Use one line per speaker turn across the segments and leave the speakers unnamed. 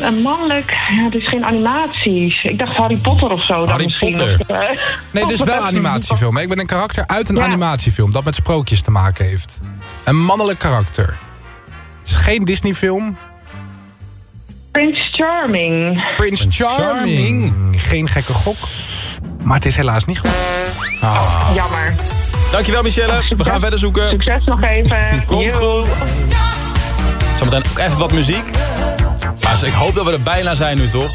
Een mannelijk, ja, het is geen animaties. Ik dacht Harry Potter of zo. dan
Harry
misschien.
Potter.
Of, eh,
Nee, het is wel een animatiefilm. Ik ben een karakter uit een
Ja.
animatiefilm dat met sprookjes te maken heeft. Een mannelijk karakter. Het is geen Disney-film.
Prince Charming.
Prince Charming. Geen gekke gok. Maar het is helaas niet goed. Ah.
Jammer.
Dankjewel, Michelle. We gaan verder zoeken.
Succes nog even.
Komt
Yo.
goed. Zometeen ook even wat muziek. Ik hoop dat we er bijna zijn nu, toch?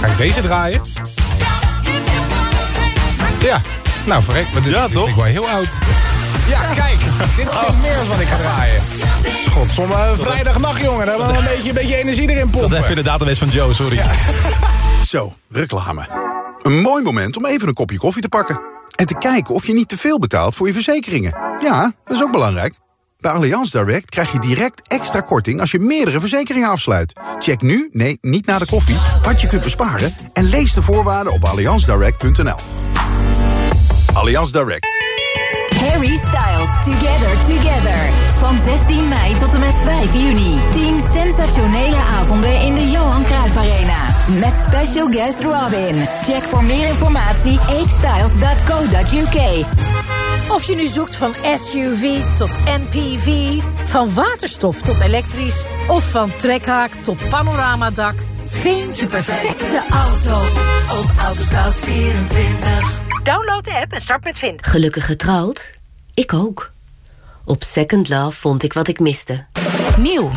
Ga ik deze draaien? Ja. Nou, verrek. Maar dit,
Ja,
dit
toch?
ik wel heel oud. Ja, kijk. Dit is meer dan wat ik ga draaien. God, sommige vrijdagnacht, jongen. Daar wel een beetje, een beetje energie erin
Dat
pompen.
even in de database van Joe, sorry.
Zo, reclame. Een mooi moment om even een kopje koffie te pakken. En te kijken of je niet te veel betaalt voor je verzekeringen. Ja, dat is ook belangrijk. Bij Allianz Direct krijg je direct extra korting als je meerdere verzekeringen afsluit. Check nu, nee, niet na de koffie, wat je kunt besparen... en lees de voorwaarden op allianzdirect.nl. Allianz Direct.
Harry Styles Together Together. Van 16 mei tot en met 5 juni. 10 sensationele avonden in de Johan Cruijff Arena. Met special guest Robin. Check voor meer informatie hstyles.co.uk.
Of je nu zoekt van SUV tot MPV, van waterstof tot elektrisch... of van trekhaak tot panoramadak... vind je perfecte auto op Autoscout24. Download de app en start met vinden.
Gelukkig getrouwd? Ik ook. Op Second Love vond ik wat ik miste.
Nieuw.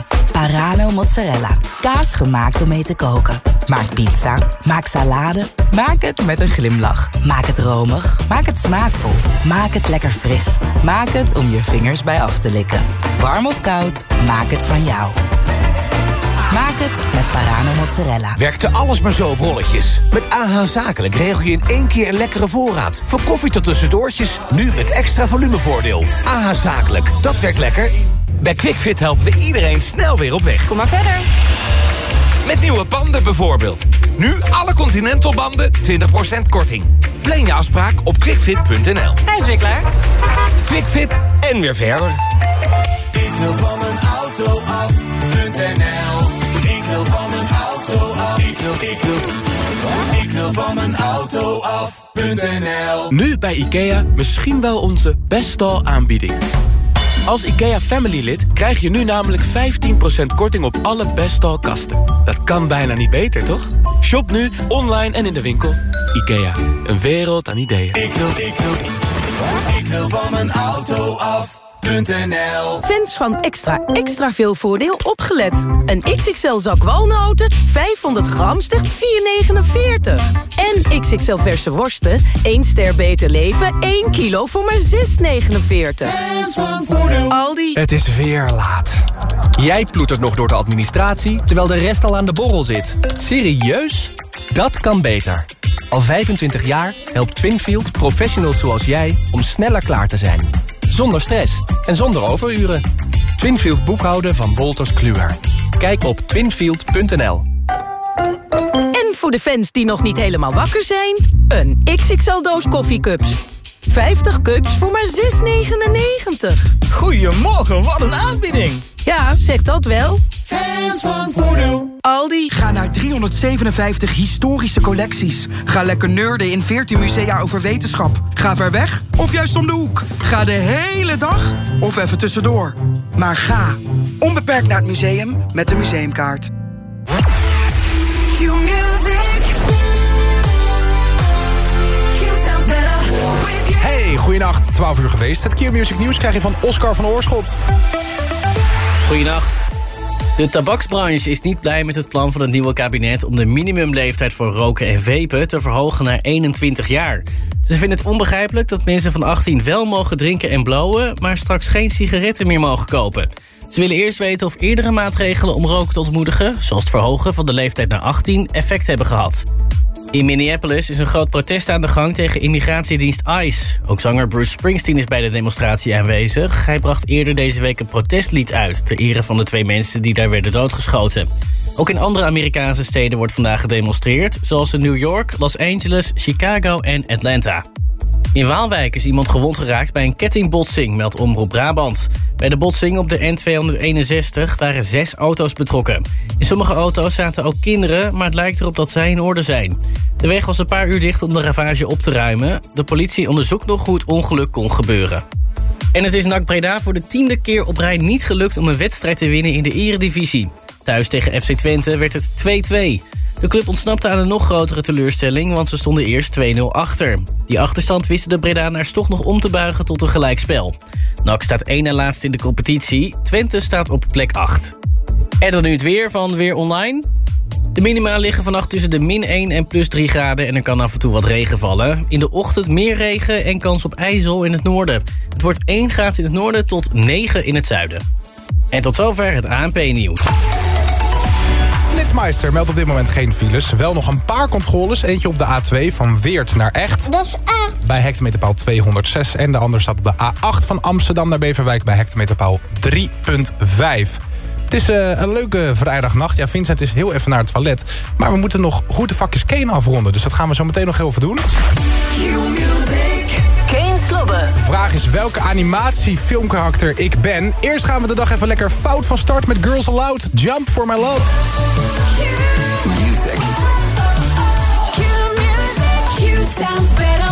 Parano mozzarella. Kaas gemaakt om mee te koken. Maak pizza. Maak salade. Maak het met een glimlach. Maak het romig. Maak het smaakvol. Maak het lekker fris. Maak het om je vingers bij af te likken. Warm of koud, maak het van jou. Maak het met Parano mozzarella.
Werkte alles maar zo op rolletjes. Met AH Zakelijk regel je in één keer een lekkere voorraad. Van koffie tot tussendoortjes, nu met extra volumevoordeel. AH Zakelijk, dat werkt lekker. Bij QuickFit helpen we iedereen snel weer op weg.
Kom maar verder.
Met nieuwe banden bijvoorbeeld. Nu alle Continental banden 20% korting. Plan je afspraak op quickfit.nl.
Hij is weer klaar.
QuickFit en weer verder.
Ik wil van mijn auto af.nl Ik wil van mijn auto af. Ik wil, ik wil, ik wil van mijn auto af.nl
Nu bij IKEA misschien wel onze beste aanbieding. Als IKEA Family lid krijg je nu namelijk 15% korting op alle Bestal kasten. Dat kan bijna niet beter, toch? Shop nu, online en in de winkel. IKEA, een wereld aan ideeën.
Ik wil, ik wil, ik wil van mijn auto af.nl
Fans van extra extra veel voordeel opgelet. Een XXL zak walnoten, 500 gram, slechts 4,49. En XXL verse worsten, 1 ster beter leven, 1 kilo voor maar 6,49. Aldi.
Het is weer laat. Jij ploetert nog door de administratie, terwijl de rest al aan de borrel zit. Serieus? Dat kan beter. Al 25 jaar helpt Twinfield professionals zoals jij om sneller klaar te zijn. Zonder stress en zonder overuren. Twinfield boekhouden van Wolters Kluwer. Kijk op twinfield.nl.
En voor de fans die nog niet helemaal wakker zijn... een XXL-doos koffiecups. 50 cups voor maar 6,99.
Goedemorgen, wat een aanbieding!
Ja, zegt dat wel.
Fans van Voordeel.
Aldi.
Ga naar 357 historische collecties. Ga lekker nerden in 14 musea over wetenschap. Ga ver weg of juist om de hoek. Ga de hele dag of even tussendoor. Maar ga onbeperkt naar het museum met de museumkaart.
Hey, goeienacht. 12 uur geweest. Het Q-Music Nieuws krijg je van Oscar van Oorschot.
Goedenacht. De tabaksbranche is niet blij met het plan van het nieuwe kabinet... om de minimumleeftijd voor roken en vapen te verhogen naar 21 jaar. Ze vinden het onbegrijpelijk dat mensen van 18 wel mogen drinken en blowen... maar straks geen sigaretten meer mogen kopen. Ze willen eerst weten of eerdere maatregelen om roken te ontmoedigen... zoals het verhogen van de leeftijd naar 18, effect hebben gehad. In Minneapolis is een groot protest aan de gang tegen immigratiedienst ICE. Ook zanger Bruce Springsteen is bij de demonstratie aanwezig. Hij bracht eerder deze week een protestlied uit... ter ere van de twee mensen die daar werden doodgeschoten. Ook in andere Amerikaanse steden wordt vandaag gedemonstreerd... zoals in New York, Los Angeles, Chicago en Atlanta. In Waalwijk is iemand gewond geraakt bij een kettingbotsing, meldt Omroep Brabant. Bij de botsing op de N261 waren zes auto's betrokken. In sommige auto's zaten ook kinderen, maar het lijkt erop dat zij in orde zijn. De weg was een paar uur dicht om de ravage op te ruimen. De politie onderzoekt nog hoe het ongeluk kon gebeuren. En het is NAC Breda voor de tiende keer op rij niet gelukt om een wedstrijd te winnen in de eredivisie. Thuis tegen FC Twente werd het 2-2. De club ontsnapte aan een nog grotere teleurstelling, want ze stonden eerst 2-0 achter. Die achterstand wisten de Bredaanaars toch nog om te buigen tot een gelijkspel. NAC staat één na laatst in de competitie, Twente staat op plek 8. En dan nu het weer van Weer Online. De minima liggen vannacht tussen de min 1 en plus 3 graden en er kan af en toe wat regen vallen. In de ochtend meer regen en kans op ijzel in het noorden. Het wordt 1 graad in het noorden tot 9 in het zuiden. En tot zover het ANP-nieuws.
Flitsmeister meldt op dit moment geen files. Wel nog een paar controles. Eentje op de A2 van Weert naar Echt.
Dat is echt.
Bij hectometerpaal 206. En de ander staat op de A8 van Amsterdam naar Beverwijk bij hectometerpaal 3.5. Het is uh, een leuke vrijdagnacht. Ja, Vincent is heel even naar het toilet. Maar we moeten nog Hoe de is Kane afronden. Dus dat gaan we zo meteen nog heel even doen. Vraag is welke animatiefilmkarakter ik ben. Eerst gaan we de dag even lekker fout van start met Girls Aloud. Jump for my love.
Music.
sounds better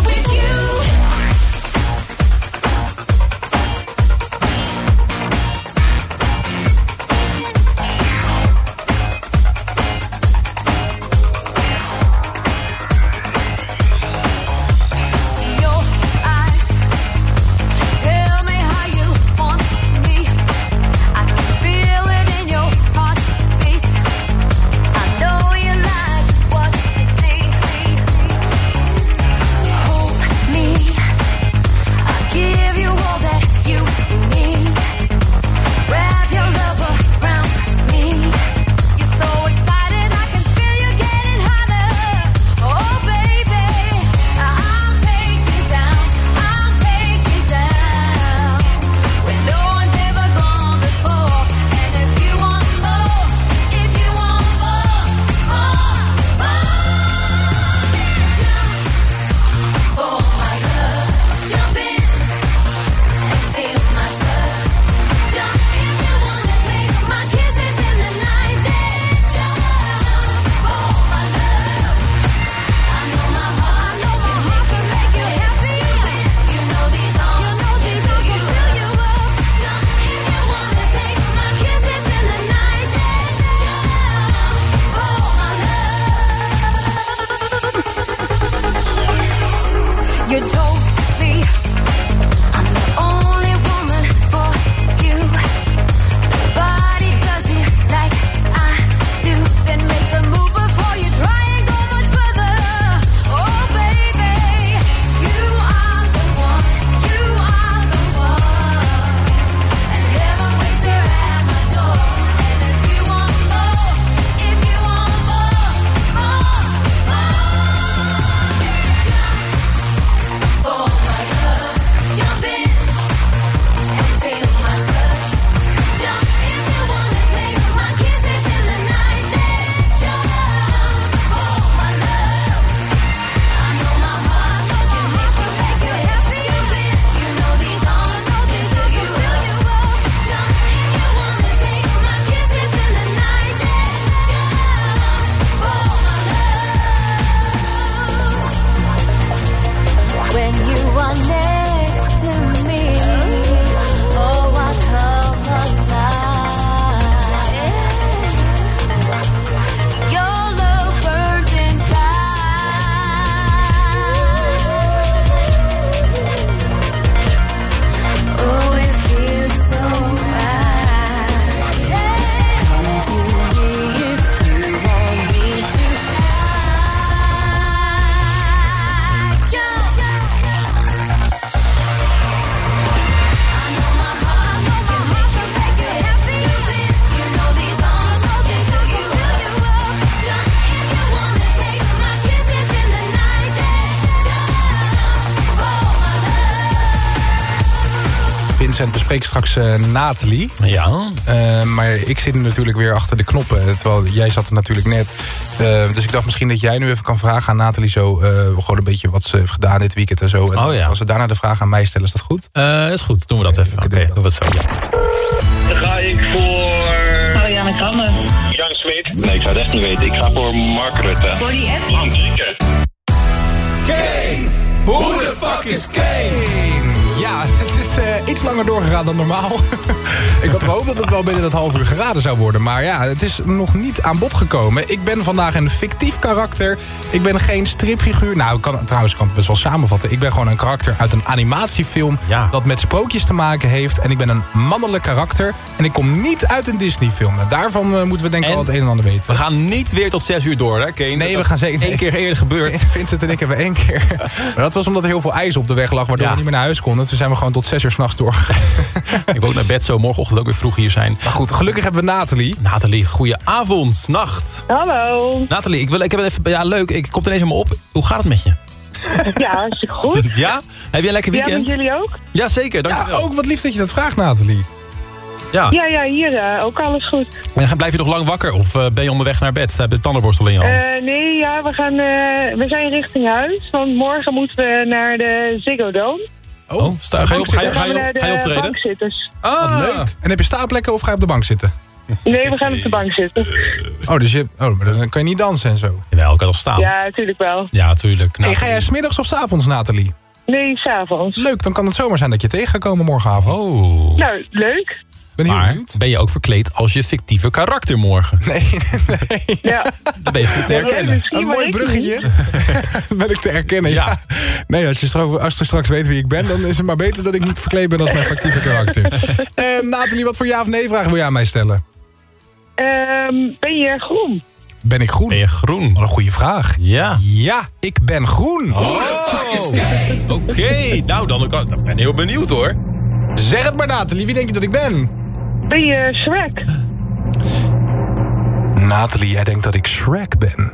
we
spreken bespreek straks uh, Nathalie.
Ja.
Eh, maar ik zit natuurlijk weer achter de knoppen. Terwijl jij zat er natuurlijk net. Eh, dus ik dacht misschien dat jij nu even kan vragen aan Nathalie zo... gewoon een beetje wat ze heeft gedaan dit weekend en zo. En
oh,
als ze daarna de vraag aan mij stellen, is dat goed?
is goed, doen we dat even. Oké, okay, doen zo.
Dan ga ik voor... Marianne Kramer. Jan Smit Nee, ik zou het echt niet weten. Ik ga voor Mark Rutte. Voor die app.
Kane! Who the fuck is Kane? Ja, is eh, iets langer doorgegaan dan normaal. ik had gehoopt dat het wel binnen dat half uur geraden zou worden. Maar ja, het is nog niet aan bod gekomen. Ik ben vandaag een fictief karakter. Ik ben geen stripfiguur. Nou, ik kan, trouwens, ik kan het best wel samenvatten. Ik ben gewoon een karakter uit een animatiefilm... dat met sprookjes te maken heeft. En ik ben een mannelijk karakter. En ik kom niet uit een Disney-film. Nou, daarvan eh, moeten we denk ik al het een en ander weten.
We gaan niet weer tot 6 uur door, hè, Kane?
Nee, we gaan zeker...
één keer eerder gebeurd.
Vincent en ik hebben één keer. Maar dat was omdat er heel veel ijs op de weg lag... waardoor
Ja.
we niet meer naar huis konden. Toen zijn we gewoon tot zes uur s'nachts doorgegaan.
Ik wil ook naar bed zo morgenochtend ook weer vroeg hier zijn.
Maar goed, gelukkig hebben we Nathalie.
Nathalie, goeie avond, nacht.
Hallo.
Nathalie, ik, wil, ik heb even... Ja, leuk. Ik kom ineens helemaal op. Hoe gaat het met je?
Ja, hartstikke goed.
Ja? Heb je een lekker
Ja,
weekend?
met jullie ook?
Ja, zeker.
Ja, ook wat lief dat je dat vraagt, Nathalie.
Ja.
Ja, ja, hier eh, ook alles goed.
En dan blijf je nog lang wakker? Of eh, ben je onderweg naar bed? Sta je de tandenborstel in je hand?
Eh, nee, ja, we, gaan, eh, we zijn richting huis. Want morgen moeten we naar de Ziggo Dome.
Oh, sta, ga, je op, ga, je, ga, je, ga optreden? Ah,
leuk. En heb je staplekken of ga je op de bank zitten?
Nee, we gaan op de bank zitten.
Oh, dus je, oh, maar dan kan je niet dansen en zo.
Jawel, ik kan toch staan?
Ja, natuurlijk wel.
Ja, tuurlijk. Nou,
Hey, ga jij smiddags of 's avonds, Nathalie?
Nee, s'avonds.
Leuk, dan kan het zomaar zijn dat je tegen gaat komen morgenavond.
Oh.
Nou, leuk.
Ben heel
Maar
benieuwd.
ben je ook verkleed als je fictieve karakter morgen?
Nee, nee.
Ja.
Dan ben je goed te herkennen.
Een mooi bruggetje. ben ik te herkennen, ja. Nee, als je, straks, als je straks weet wie ik ben... dan is het maar beter dat ik niet verkleed ben als mijn fictieve karakter. Eh, Nathalie, wat voor ja of nee vragen wil je aan mij stellen?
Ehm, ben je groen?
Ben ik groen?
Ben je groen?
Wat een goede vraag.
Ja.
Ja, ik ben groen.
Oké, nou dan, dan ben ik heel benieuwd hoor.
Zeg het maar, Nathalie. Wie denk je dat ik ben?
Ben je Shrek?
Nathalie, jij denkt dat ik Shrek ben.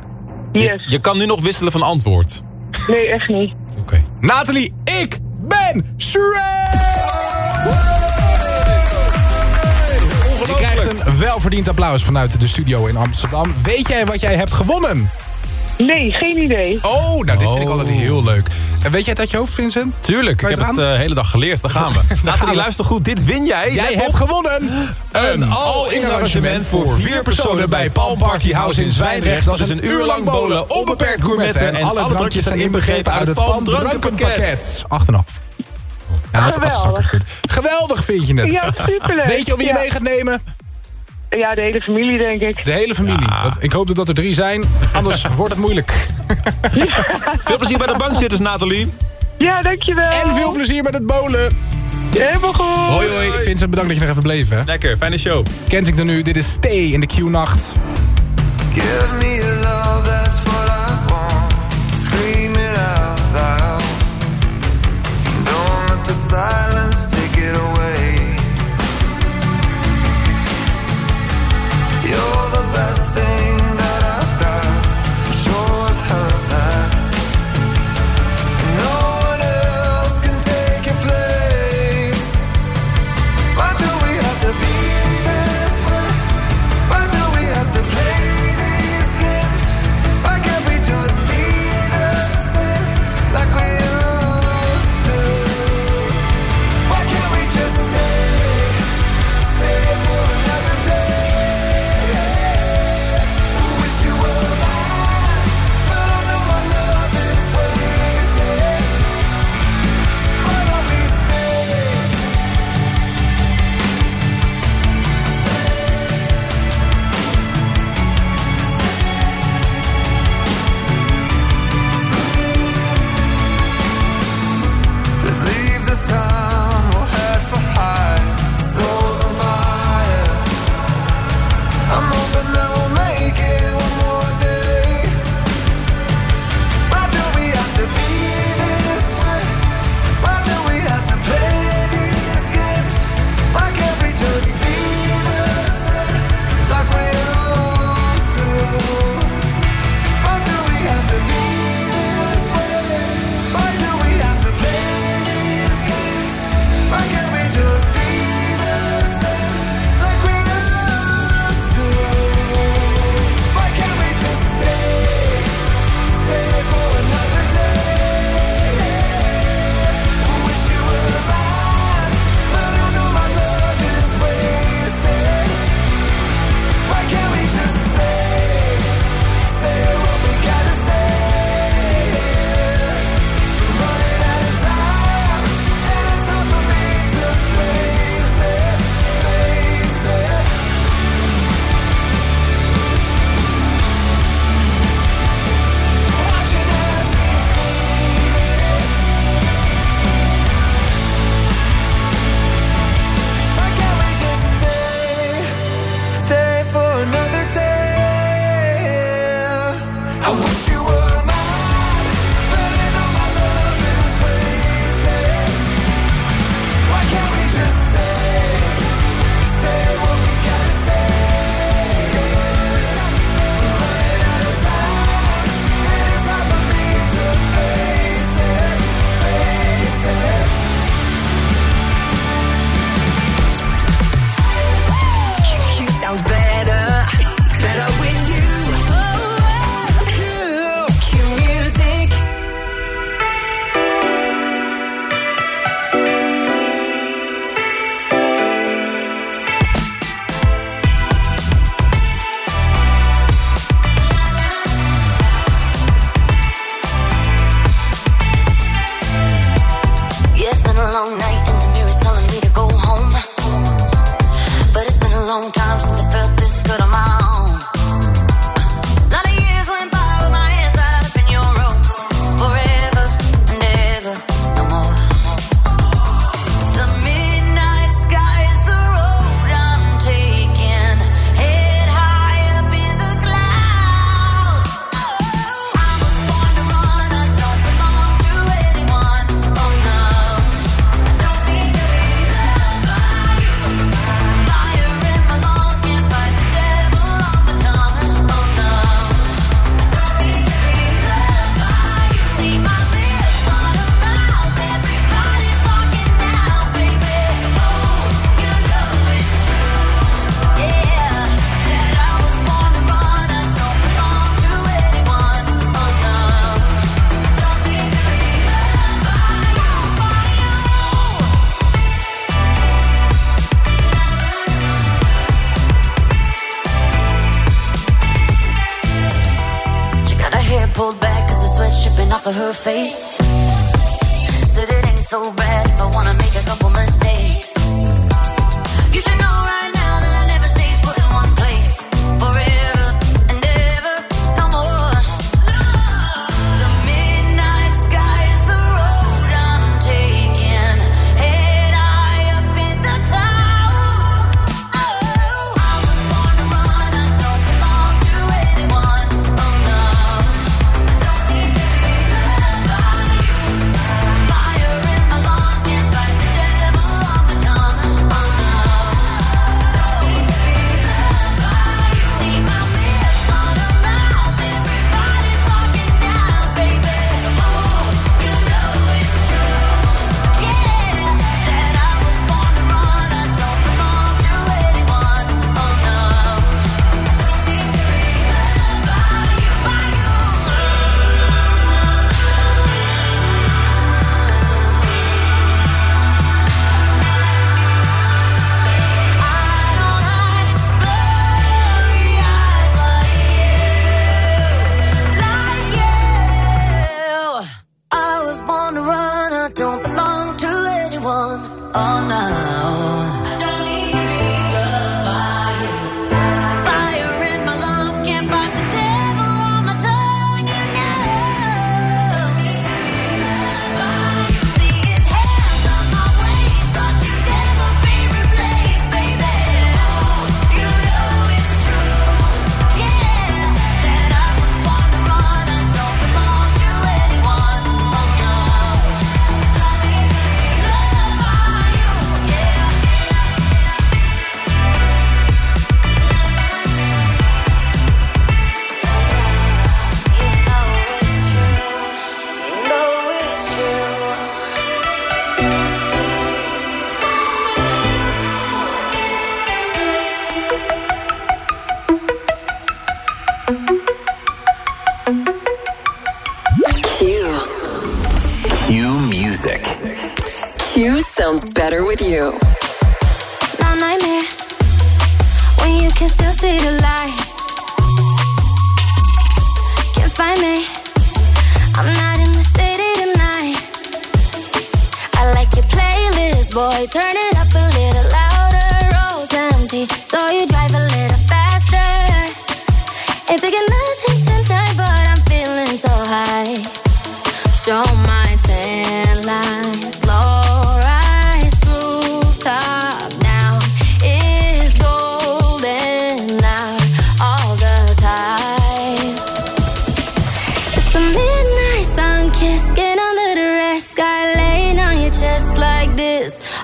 Yes.
Je kan nu nog wisselen van antwoord.
Nee, echt niet.
Oké.
Nathalie, ik ben Shrek! Je krijgt een welverdiend applaus vanuit de studio in Amsterdam. Weet jij wat jij hebt gewonnen?
Nee, geen idee.
Oh, nou dit vind ik
Oh.
altijd heel leuk. En weet jij het uit je hoofd, Vincent?
Tuurlijk, ik heb het de hele dag geleerd. Daar gaan we. Nathalie,
we.
luister goed. Dit win jij.
Jij
Let
hebt
op.
gewonnen
Een all-in arrangement voor vier personen bij Palm Party House in Zwijndrecht. Dat is een uur lang bowlen, onbeperkt gourmetten en alle drankjes zijn inbegrepen uit het Palm drankenpakket.
8,5. Ja, dat is. Geweldig vind je het.
Ja, superleuk.
Weet je al wie je
Ja.
mee gaat nemen?
Ja, de hele familie, denk ik.
De hele familie. Dat, ik hoop dat dat er drie zijn, anders wordt het moeilijk.
Veel plezier bij de bankzitters, Nathalie.
Ja, dankjewel.
En veel plezier met het bowlen.
Helemaal goed.
Hoi hoi. Vincent, bedankt dat je nog even bleef. Hè.
Lekker, fijne show.
Kent ik dan nu. Dit is Stay in de Q-nacht.
Give me your love, that's what I want. Scream it out loud. Don't let the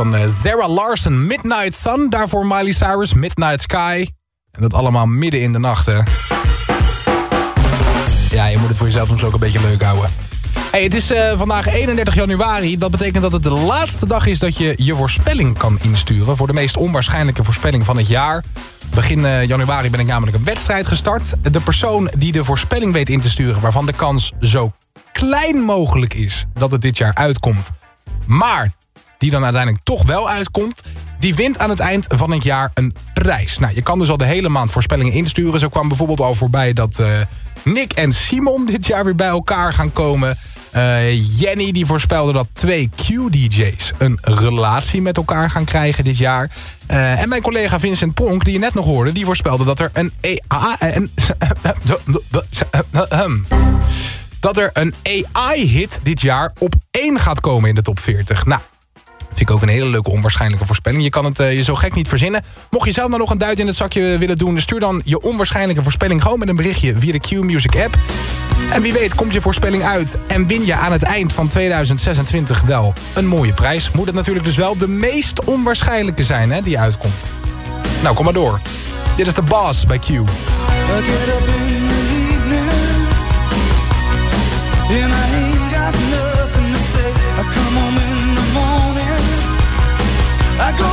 Van uh, Sarah Larson, Midnight Sun. Daarvoor Miley Cyrus, Midnight Sky. En dat allemaal midden in de nacht, hè. Ja, je moet het voor jezelf soms ook een beetje leuk houden. Hey, het is uh, vandaag 31 januari. Dat betekent dat het de laatste dag is dat je je voorspelling kan insturen... voor de meest onwaarschijnlijke voorspelling van het jaar. Begin uh, januari ben ik namelijk een wedstrijd gestart. De persoon die de voorspelling weet in te sturen... waarvan de kans zo klein mogelijk is dat het dit jaar uitkomt... maar die dan uiteindelijk toch wel uitkomt... die wint aan het eind van het jaar een prijs. Nou, je kan dus al de hele maand voorspellingen insturen. Zo kwam bijvoorbeeld al voorbij dat uh, Nick en Simon dit jaar weer bij elkaar gaan komen... Uh, Jenny die voorspelde dat twee Q-DJ's een relatie met elkaar gaan krijgen dit jaar. Uh, en mijn collega Vincent Pronk, die je net nog hoorde... die voorspelde dat er een. Een, dat er een AI-hit dit jaar op één gaat komen in de top 40. Nou, Vind ik ook een hele leuke onwaarschijnlijke voorspelling. Je kan het uh, je zo gek niet verzinnen. Mocht je zelf nou nog een duit in het zakje willen doen... stuur dan je onwaarschijnlijke voorspelling gewoon met een berichtje via de Q-Music app. En wie weet komt je voorspelling uit en win je aan het eind van 2026 wel een mooie prijs. Moet het natuurlijk dus wel de meest onwaarschijnlijke zijn hè, die uitkomt. Nou, kom maar door. Dit is de Boss bij Q. I go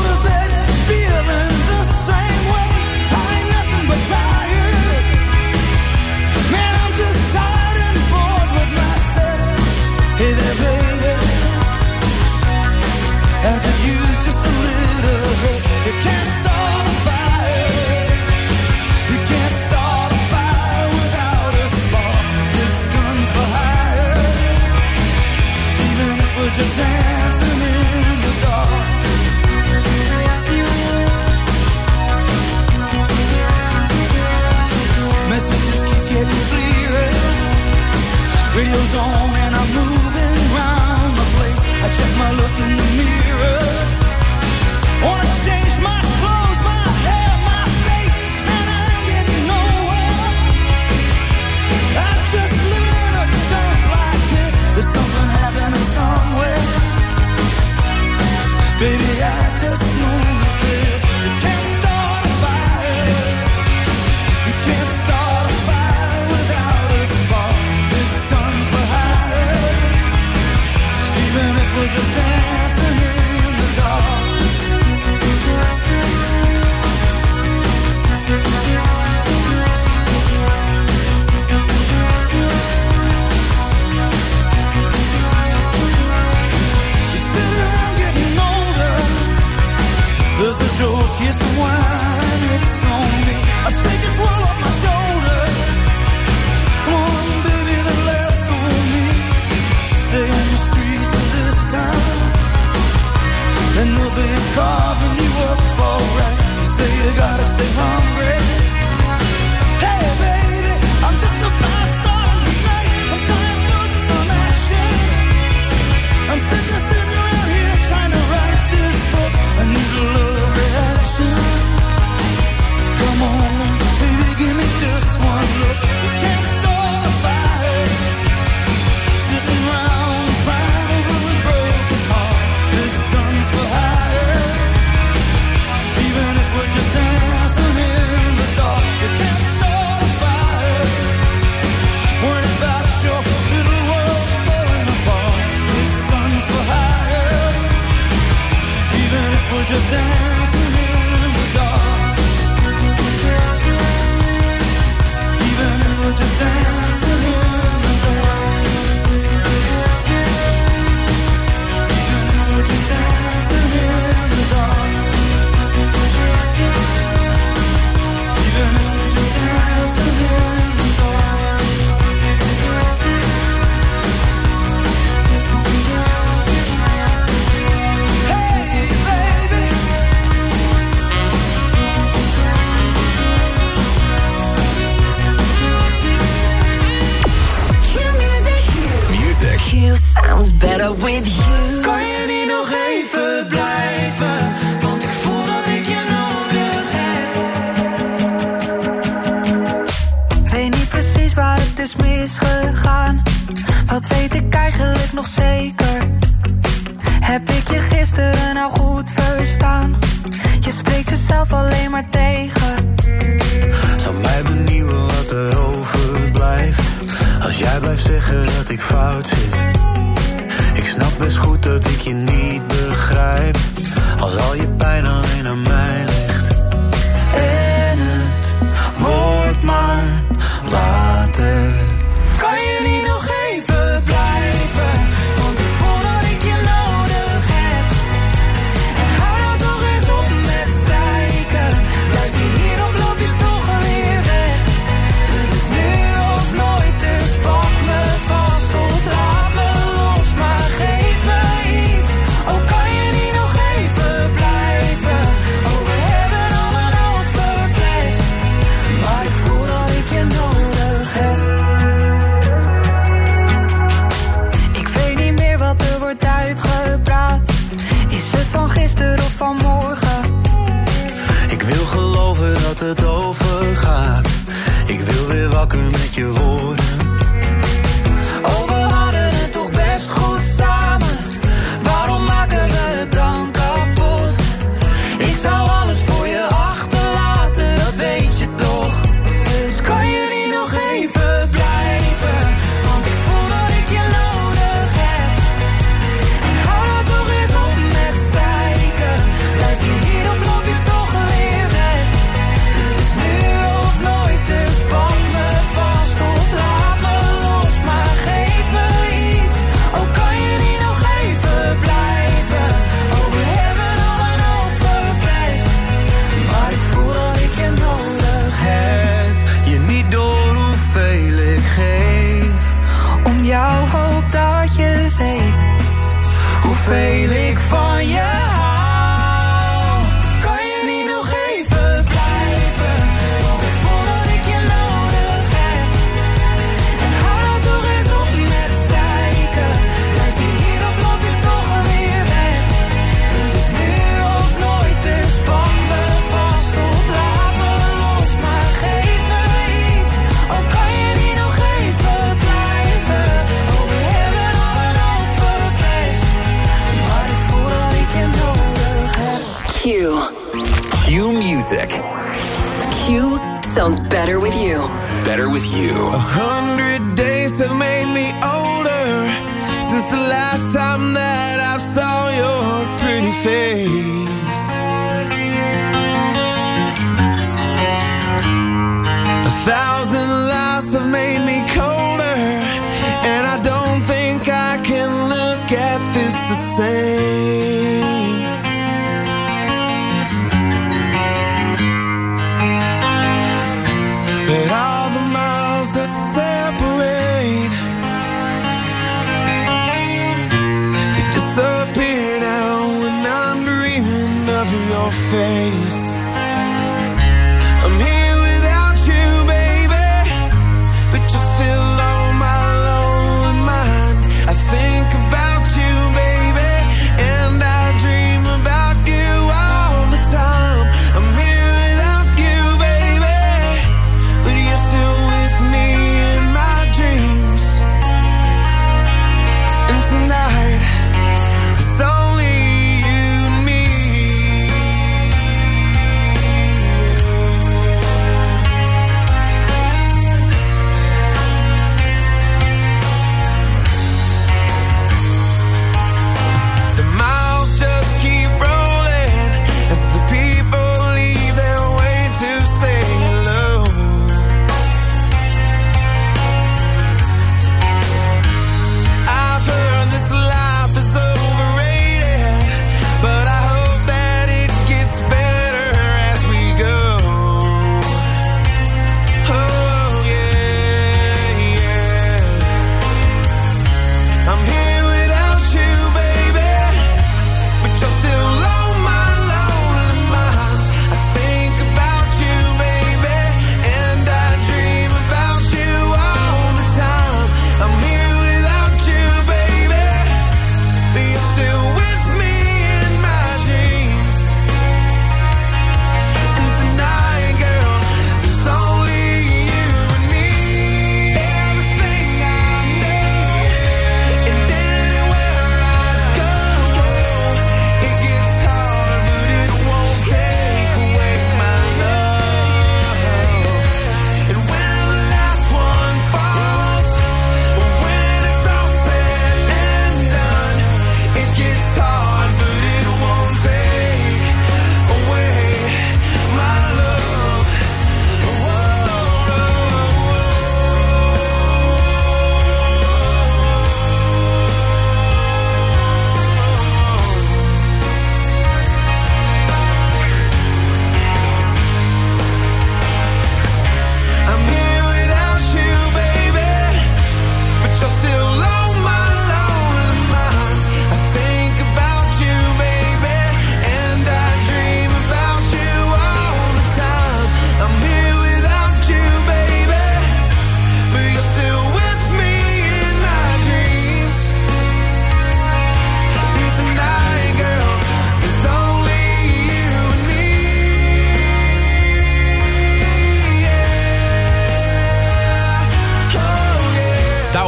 sounds better with you.
Better with you.
A hundred days have made me older since the last time that I saw your pretty face.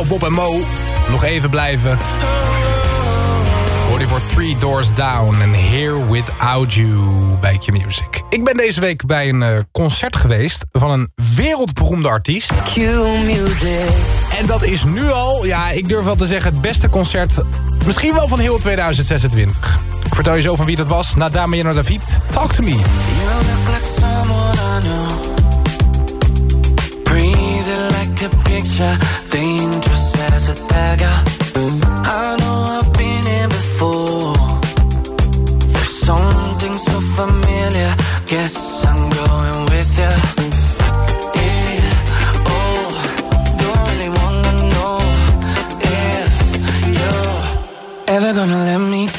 Bob en Mo. Nog even blijven. Hoor je voor Three Doors Down en Here Without You bij Q-Music. Ik ben deze week bij een eh, concert geweest van een wereldberoemde artiest.
Q-Music.
En dat is nu al, ja, ik durf wel te zeggen... het beste concert, misschien wel van heel 2026. Ik vertel je zo van wie dat was. Na Damiano David, Talk To Me.
You look like someone I know. Breathing like a picture, as a. I know I've been here before. There's something so familiar. Guess I'm going with you. Oh, don't really wanna know if you're ever gonna let me go.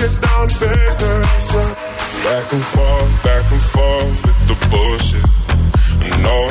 get down to business. Back and forth, back and forth with the bullshit. I know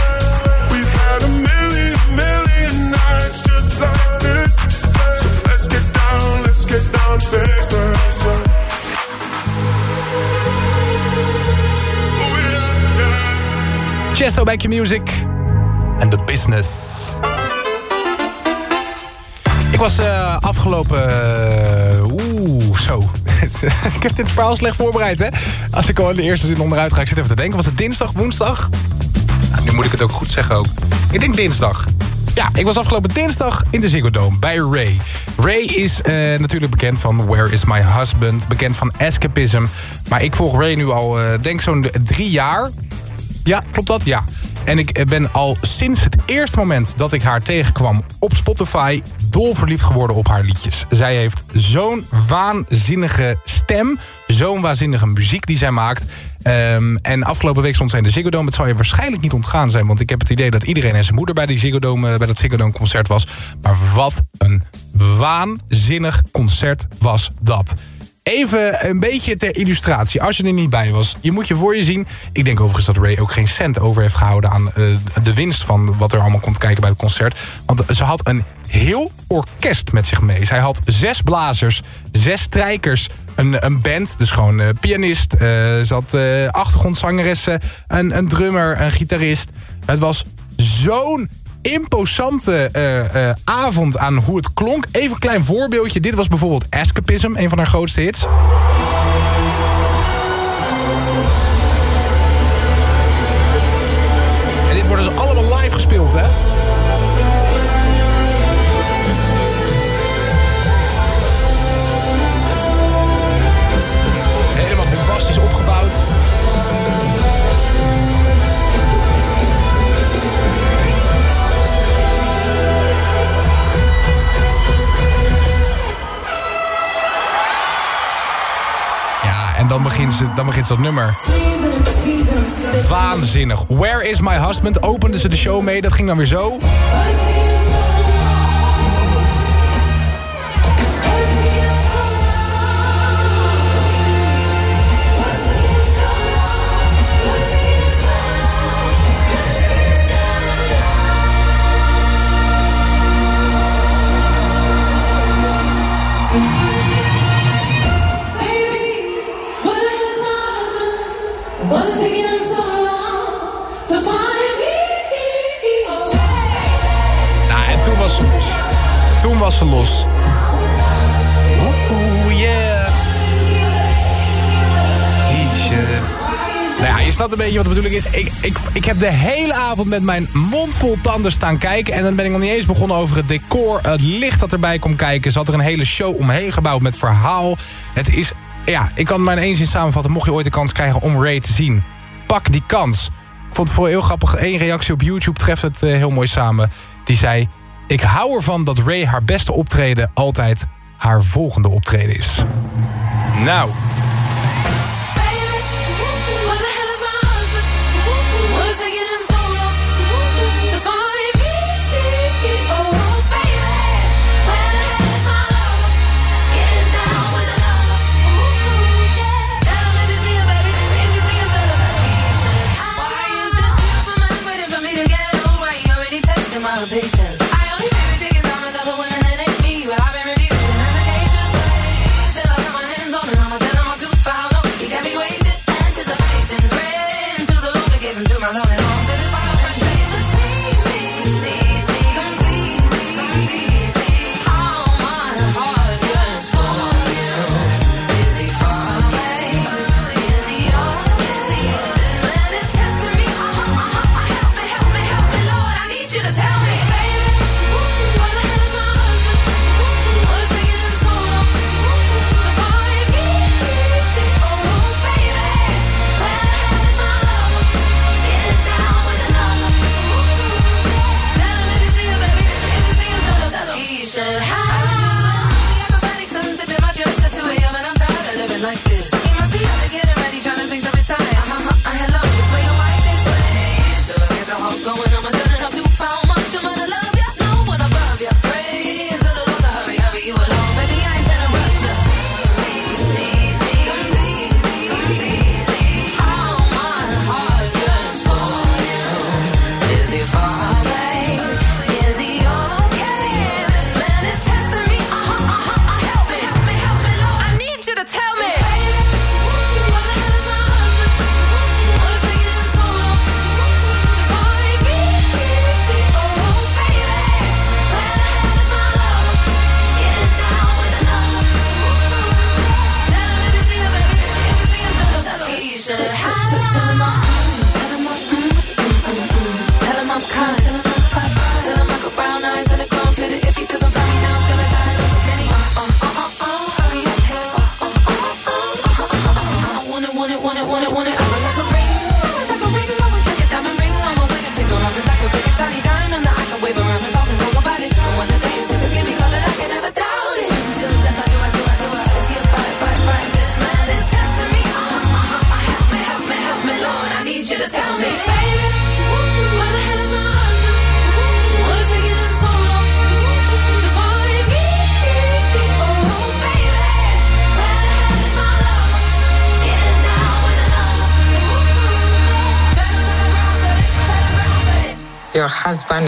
Chesto Back Your Music. En The Business. Ik was eh, afgelopen... eh, Oeh, zo. ik heb dit verhaal slecht voorbereid, hè? Als ik al in de eerste zin onderuit ga, ik zit even te denken. Was het dinsdag, woensdag? Nou, nu moet ik het ook goed zeggen ook. Ik denk dinsdag. Ja, ik was afgelopen dinsdag in de Ziggo Dome bij Ray. Ray is eh, natuurlijk bekend van Where Is My Husband. Bekend van Escapism. Maar ik volg Ray nu al, eh, denk zo'n drie jaar. Ja, klopt dat? Ja. En ik eh, ben al sinds het eerste moment dat ik haar tegenkwam op Spotify... dolverliefd geworden op haar liedjes. Zij heeft zo'n waanzinnige stem. Zo'n waanzinnige muziek die zij maakt. Ehm, en afgelopen week stond zij in de Ziggo Dome. Het zal je waarschijnlijk niet ontgaan zijn... want ik heb het idee dat iedereen en zijn moeder bij, die Ziggo Dome, eh, bij dat Ziggo Dome concert was. Maar wat een waanzinnig concert was dat. Even een beetje ter illustratie, als je er niet bij was. Je moet je voor je zien. Ik denk overigens dat Ray ook geen cent over heeft gehouden... aan eh, de winst van wat er allemaal komt kijken bij het concert. Want ze had een heel orkest met zich mee. Zij had zes blazers, zes strijkers, een, een band, dus gewoon eh, pianist. eh, ze had achtergrondzangeressen, een, een drummer, een gitarist. Het was zo'n imposante eh, eh, avond aan hoe het klonk. Even een klein voorbeeldje. Dit was bijvoorbeeld Escapism, een van haar grootste hits. En dit wordt dus allemaal live gespeeld, hè? Dan begint, ze, dan begint dat nummer. Waanzinnig. Where is my husband? Opende ze de show mee. Dat ging dan weer zo. Los. Nou ja, je snapt een beetje wat de bedoeling is. Ik, ik, ik heb de hele avond met mijn mond vol tanden staan kijken. En dan ben ik nog niet eens begonnen over het decor. Het licht dat erbij komt kijken. Ze had er een hele show omheen gebouwd met verhaal. Het is... Ja, ik kan het maar in één zin samenvatten. Mocht je ooit de kans krijgen om Ray te zien. Pak die kans. Ik vond het voor heel grappig. Eén reactie op YouTube treft het eh, heel mooi samen. Die zei... Ik hou ervan dat Ray haar beste optreden altijd haar volgende optreden is. Nou...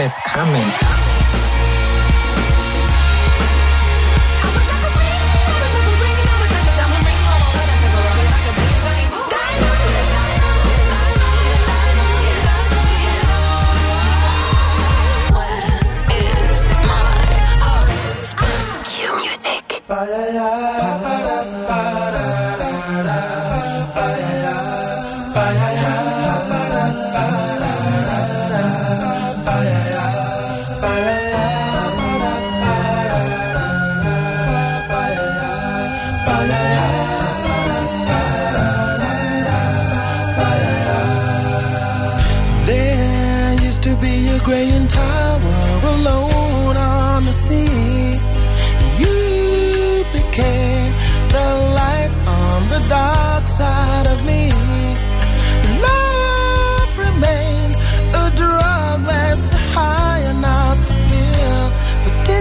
is
coming.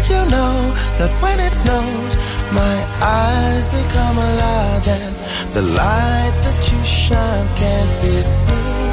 You know that when it snows, my eyes become alive and the light that you shine can't be seen?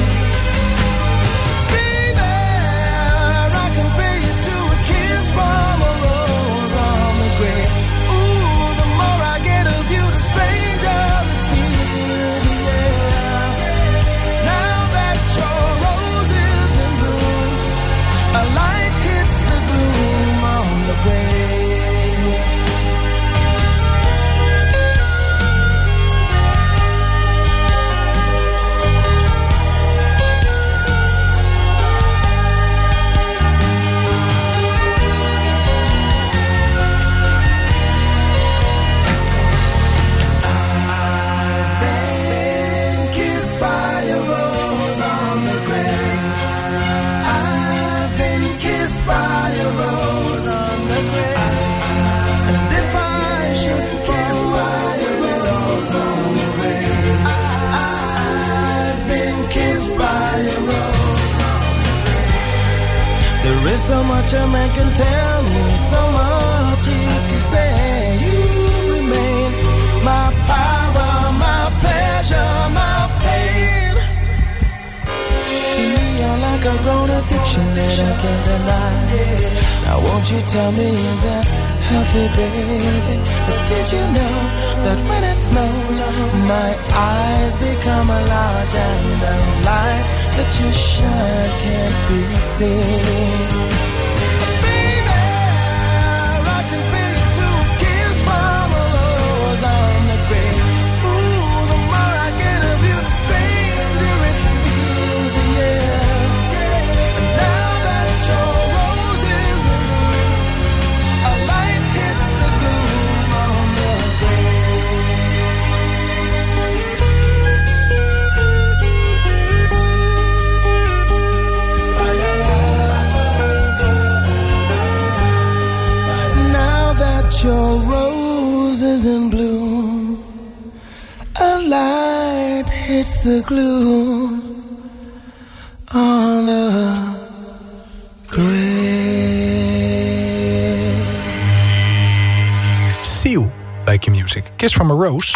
Music. Kiss from a Rose.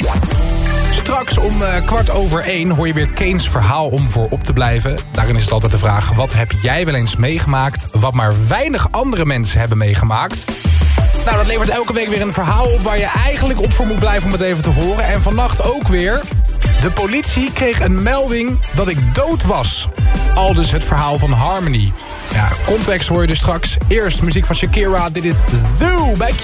Straks om eh, kwart over één hoor je weer Kane's verhaal om voor op te blijven. Daarin is het altijd de vraag, wat heb jij wel eens meegemaakt... wat maar weinig andere mensen hebben meegemaakt? Nou, dat levert elke week weer een verhaal op... waar je eigenlijk op voor moet blijven om het even te horen. En vannacht ook weer... De politie kreeg een melding dat ik dood was. Al dus het verhaal van Harmony. Ja, context hoor je dus straks. Eerst muziek van Shakira. Dit is Zoo bij Q.